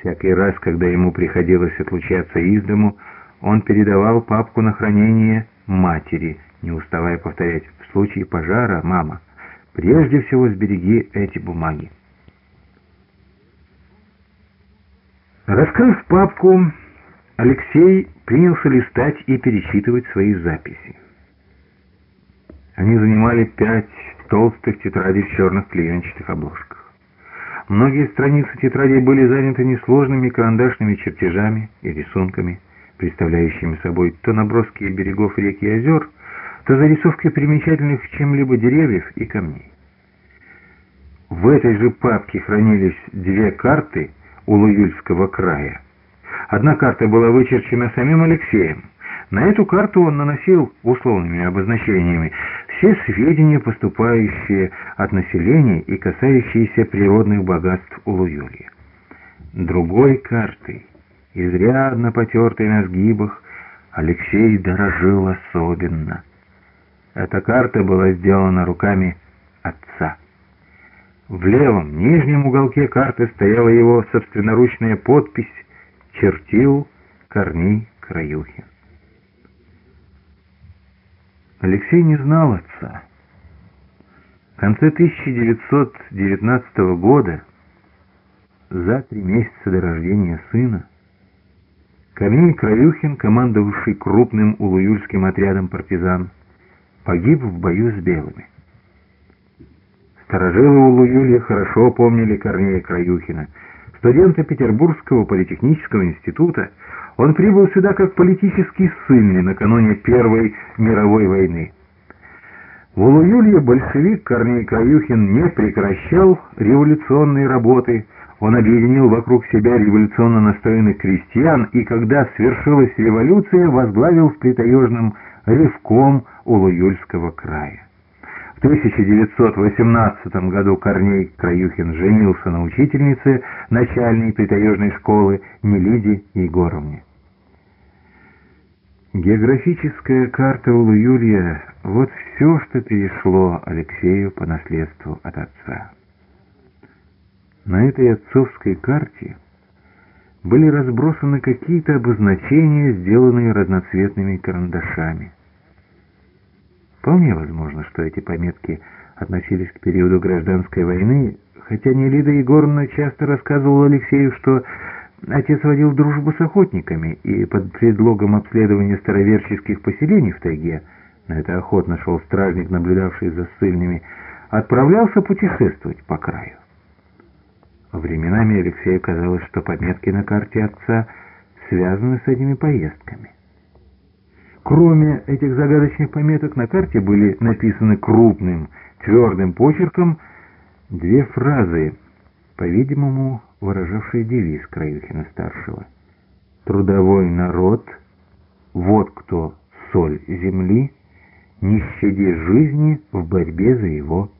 Всякий раз, когда ему приходилось отлучаться из дому, он передавал папку на хранение матери, не уставая повторять «В случае пожара, мама, прежде всего сбереги эти бумаги». Раскрыв папку, Алексей принялся листать и пересчитывать свои записи. Они занимали пять толстых тетрадей в черных клеенчатых обложках. Многие страницы тетрадей были заняты несложными карандашными чертежами и рисунками, представляющими собой то наброски берегов рек и озер, то зарисовки примечательных чем-либо деревьев и камней. В этой же папке хранились две карты Улуюльского края. Одна карта была вычерчена самим Алексеем. На эту карту он наносил условными обозначениями все сведения, поступающие от населения и касающиеся природных богатств Улуюлья. Другой картой, изрядно потертой на сгибах, Алексей дорожил особенно. Эта карта была сделана руками отца. В левом нижнем уголке карты стояла его собственноручная подпись «Чертил Корней Краюхин». Алексей не знал отца. В конце 1919 года, за три месяца до рождения сына, Корней Краюхин, командовавший крупным улуюльским отрядом партизан, погиб в бою с белыми. Старожилы Улуюлья хорошо помнили Корнея Краюхина. Студента Петербургского политехнического института, он прибыл сюда как политический ссыльный накануне Первой мировой войны. В Улуюлье большевик Корней Краюхин не прекращал революционной работы, он объединил вокруг себя революционно настроенных крестьян и, когда свершилась революция, возглавил в Притаежном ревком Улуюльского края. В 1918 году Корней Краюхин женился на учительнице начальной притаежной школы Мелиде Егоровне. Географическая карта Улу-Юлия — вот все, что перешло Алексею по наследству от отца. На этой отцовской карте были разбросаны какие-то обозначения, сделанные разноцветными карандашами. Вполне возможно, что эти пометки относились к периоду гражданской войны, хотя Нелида Егоровна часто рассказывала Алексею, что отец водил дружбу с охотниками и под предлогом обследования староверческих поселений в тайге, на это охотно шел стражник, наблюдавший за ссыльными, отправлялся путешествовать по краю. Временами Алексею казалось, что пометки на карте отца связаны с этими поездками. Кроме этих загадочных пометок на карте были написаны крупным, твердым почерком две фразы, по-видимому, выражавшие девиз Краюхина-старшего. «Трудовой народ, вот кто соль земли, не щади жизни в борьбе за его